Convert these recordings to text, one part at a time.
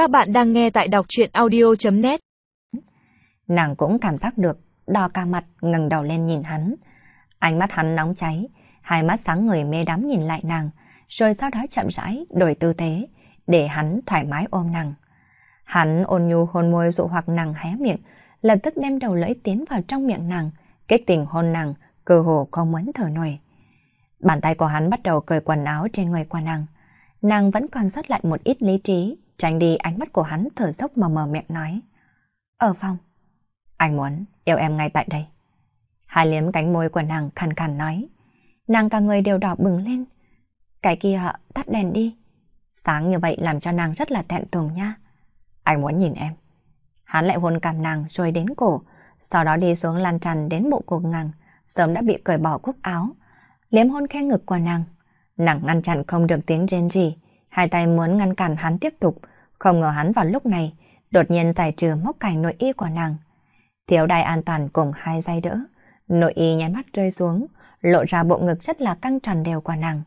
Các bạn đang nghe tại đọc chuyện audio.net Nàng cũng cảm giác được, đo ca mặt ngẩng đầu lên nhìn hắn. Ánh mắt hắn nóng cháy, hai mắt sáng người mê đắm nhìn lại nàng, rồi sau đó chậm rãi đổi tư thế, để hắn thoải mái ôm nàng. Hắn ôn nhu hôn môi dụ hoặc nàng hé miệng, lập tức đem đầu lưỡi tiến vào trong miệng nàng, kết tình hôn nàng, cơ hồ không muốn thở nổi. Bàn tay của hắn bắt đầu cởi quần áo trên người của nàng. Nàng vẫn còn sót lại một ít lý trí, tránh đi ánh mắt của hắn thở dốc mà mở miệng nói. Ở phòng. Anh muốn yêu em ngay tại đây. Hai liếm cánh môi của nàng khàn khàn nói. Nàng cả người đều đỏ bừng lên. Cái kia tắt đèn đi. Sáng như vậy làm cho nàng rất là thẹn thùng nha. Anh muốn nhìn em. Hắn lại hôn cảm nàng rồi đến cổ, sau đó đi xuống lan tràn đến bộ cuộc nàng, sớm đã bị cởi bỏ quốc áo. Liếm hôn khe ngực của nàng. Nàng ngăn chặn không được tiếng rên rỉ, hai tay muốn ngăn cản hắn tiếp tục, không ngờ hắn vào lúc này, đột nhiên tài trừ móc cài nội y của nàng. Thiếu đai an toàn cùng hai dây đỡ, nội y nháy mắt rơi xuống, lộ ra bộ ngực rất là căng tròn đều của nàng.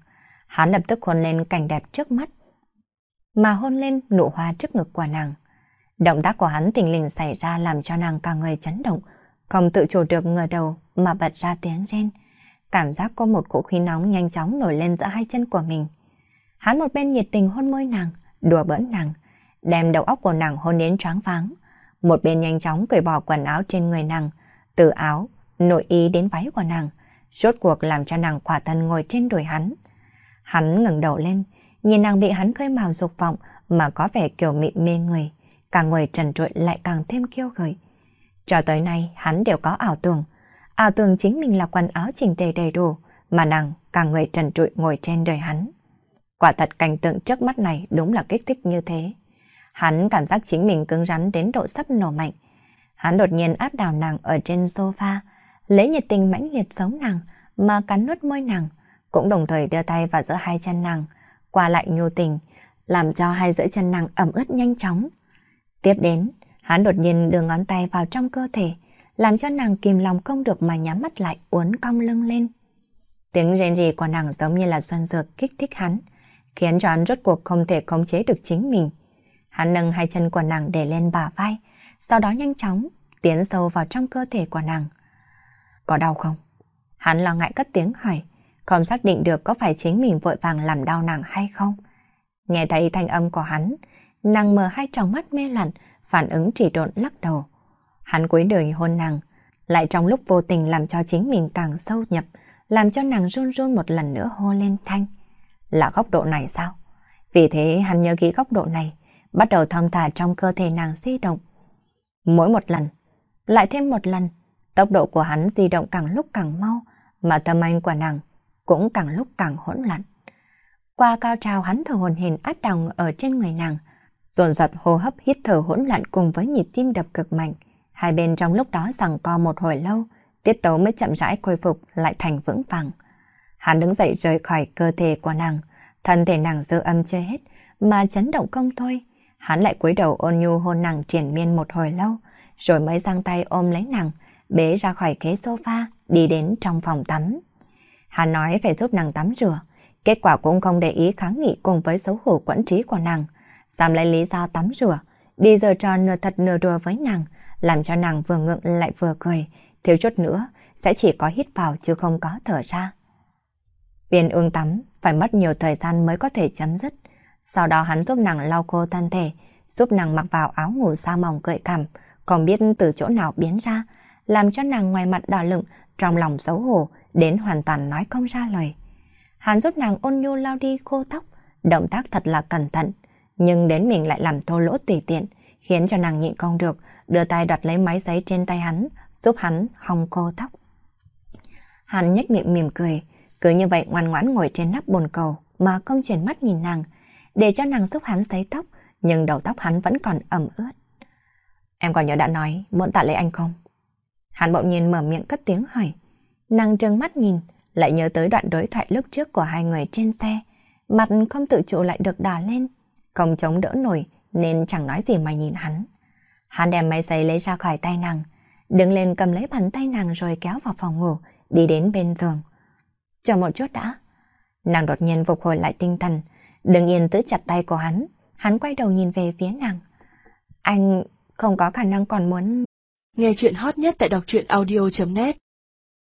Hắn lập tức hôn lên cảnh đẹp trước mắt, mà hôn lên nụ hoa trước ngực của nàng. Động tác của hắn tình lình xảy ra làm cho nàng cả người chấn động, không tự chủ được ngửa đầu mà bật ra tiếng ren. Cảm giác có một cỗ khí nóng nhanh chóng nổi lên giữa hai chân của mình. Hắn một bên nhiệt tình hôn môi nàng, đùa bỡn nàng, đem đầu óc của nàng hôn đến choáng váng. Một bên nhanh chóng cởi bỏ quần áo trên người nàng, từ áo, nội y đến váy của nàng, rốt cuộc làm cho nàng quả thân ngồi trên đùi hắn. Hắn ngẩng đầu lên, nhìn nàng bị hắn khơi mào dục vọng mà có vẻ kiểu mị mê người, càng người trần trụi lại càng thêm kiêu gợi. Cho tới nay hắn đều có ảo tưởng, ảo tưởng chính mình là quần áo chỉnh tề đầy đủ, mà nàng càng người trần trụi ngồi trên đời hắn. Quả thật cảnh tượng trước mắt này đúng là kích thích như thế. Hắn cảm giác chính mình cứng rắn đến độ sắp nổ mạnh. Hắn đột nhiên áp đảo nàng ở trên sofa, lấy nhiệt tình mãnh liệt sống nàng mà cắn nuốt môi nàng, cũng đồng thời đưa tay vào giữa hai chân nàng, qua lại nhu tình, làm cho hai giữa chân nàng ẩm ướt nhanh chóng. Tiếp đến, hắn đột nhiên đưa ngón tay vào trong cơ thể, làm cho nàng kìm lòng không được mà nhắm mắt lại uốn cong lưng lên. Tiếng rên rỉ của nàng giống như là xuân dược kích thích hắn, khiến cho hắn rốt cuộc không thể khống chế được chính mình. Hắn nâng hai chân của nàng để lên bả vai, sau đó nhanh chóng tiến sâu vào trong cơ thể của nàng. Có đau không? Hắn lo ngại cất tiếng hỏi, không xác định được có phải chính mình vội vàng làm đau nàng hay không. Nghe thấy thanh âm của hắn, nàng mở hai tròng mắt mê loạn, phản ứng chỉ độn lắc đầu. Hắn cúi đời hôn nàng, lại trong lúc vô tình làm cho chính mình càng sâu nhập, làm cho nàng run run một lần nữa hô lên thanh. Là góc độ này sao? Vì thế hắn nhớ kỹ góc độ này, bắt đầu thong thả trong cơ thể nàng di động. Mỗi một lần, lại thêm một lần, tốc độ của hắn di động càng lúc càng mau, mà tâm anh của nàng cũng càng lúc càng hỗn loạn. Qua cao trào hắn thở hồn hển áp đồng ở trên người nàng, dồn dập hô hấp hít thở hỗn loạn cùng với nhịp tim đập cực mạnh. Hai bên trong lúc đó rằng co một hồi lâu, tiết tấu mới chậm rãi khôi phục lại thành vững vàng. Hắn đứng dậy rời khỏi cơ thể của nàng, thân thể nàng dư âm chưa hết, mà chấn động không thôi. Hắn lại cúi đầu ôn nhu hôn nàng triển miên một hồi lâu, rồi mới giang tay ôm lấy nàng, bế ra khỏi ghế sofa, đi đến trong phòng tắm. Hắn nói phải giúp nàng tắm rửa, kết quả cũng không để ý kháng nghị cùng với xấu hổ quẫn trí của nàng. Dám lấy lý do tắm rửa, đi giờ trò nửa thật nửa đùa với nàng, làm cho nàng vừa ngượng lại vừa cười, thiếu chút nữa sẽ chỉ có hít vào chứ không có thở ra. Viên ương tắm phải mất nhiều thời gian mới có thể chấm dứt. Sau đó hắn giúp nàng lau khô thân thể, giúp nàng mặc vào áo ngủ sa mỏng gợi cảm, còn biết từ chỗ nào biến ra, làm cho nàng ngoài mặt đỏ lựng, trong lòng xấu hổ, đến hoàn toàn nói không ra lời. Hắn giúp nàng ôn nhu lau đi khô tóc, động tác thật là cẩn thận, nhưng đến mình lại làm thô lỗ tùy tiện, khiến cho nàng nhịn không được, đưa tay đặt lấy máy giấy trên tay hắn, giúp hắn hong khô tóc. Hắn nhếch miệng mỉm cười, cứ như vậy ngoan ngoãn ngồi trên nắp bồn cầu mà không chuyển mắt nhìn nàng, để cho nàng giúp hắn sấy tóc, nhưng đầu tóc hắn vẫn còn ẩm ướt. Em còn nhớ đã nói muốn tạ lễ anh không? Hắn bỗng nhiên mở miệng cất tiếng hỏi. Nàng trừng mắt nhìn, lại nhớ tới đoạn đối thoại lúc trước của hai người trên xe. Mặt không tự chủ lại được đỏ lên, không chống đỡ nổi nên chẳng nói gì mà nhìn hắn. Hắn đem máy giấy lấy ra khỏi tay nàng, đứng lên cầm lấy bàn tay nàng rồi kéo vào phòng ngủ, đi đến bên giường. Chờ một chút đã. Nàng đột nhiên phục hồi lại tinh thần, đừng yên giữ chặt tay của hắn, hắn quay đầu nhìn về phía nàng. Anh không có khả năng còn muốn... Nghe chuyện hot nhất tại đọc truyện audio.net